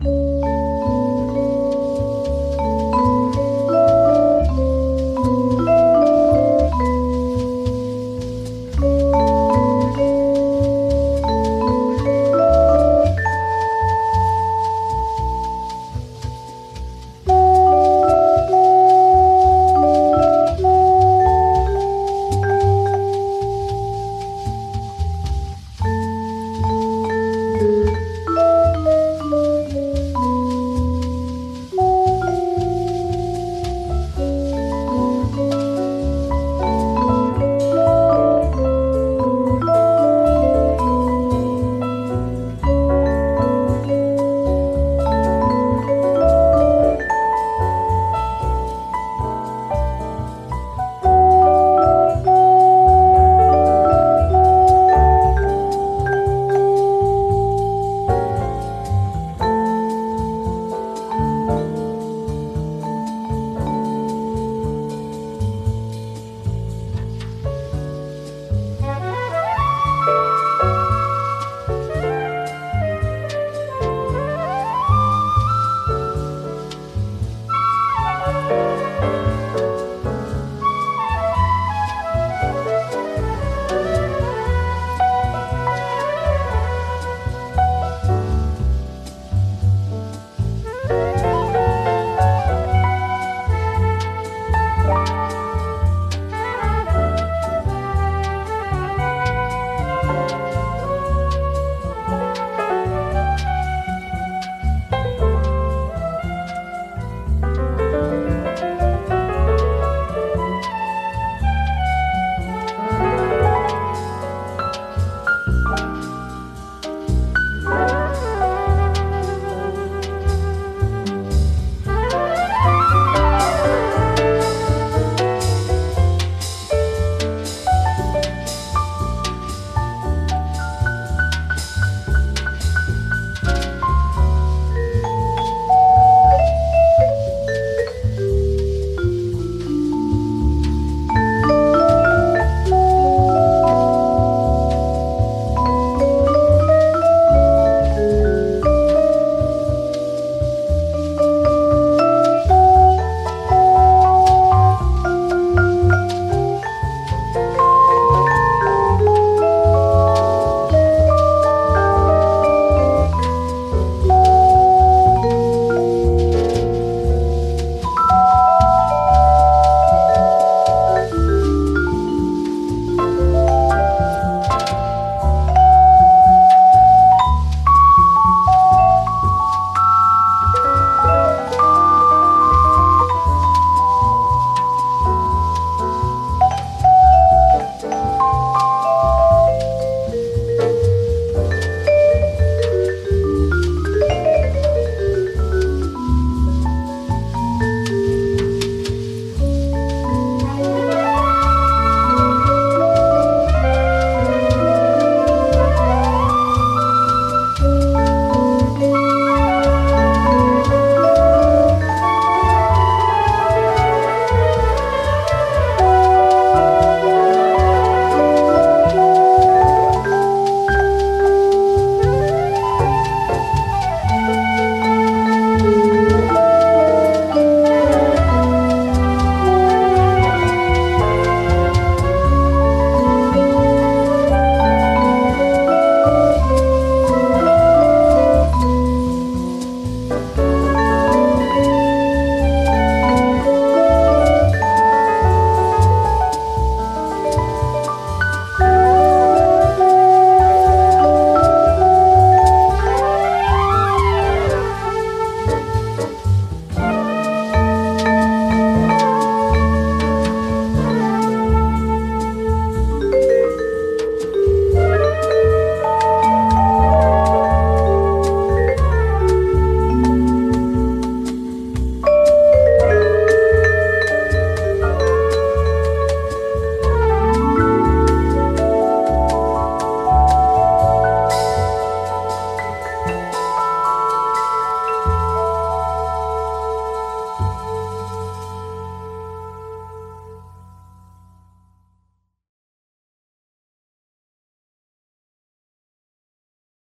you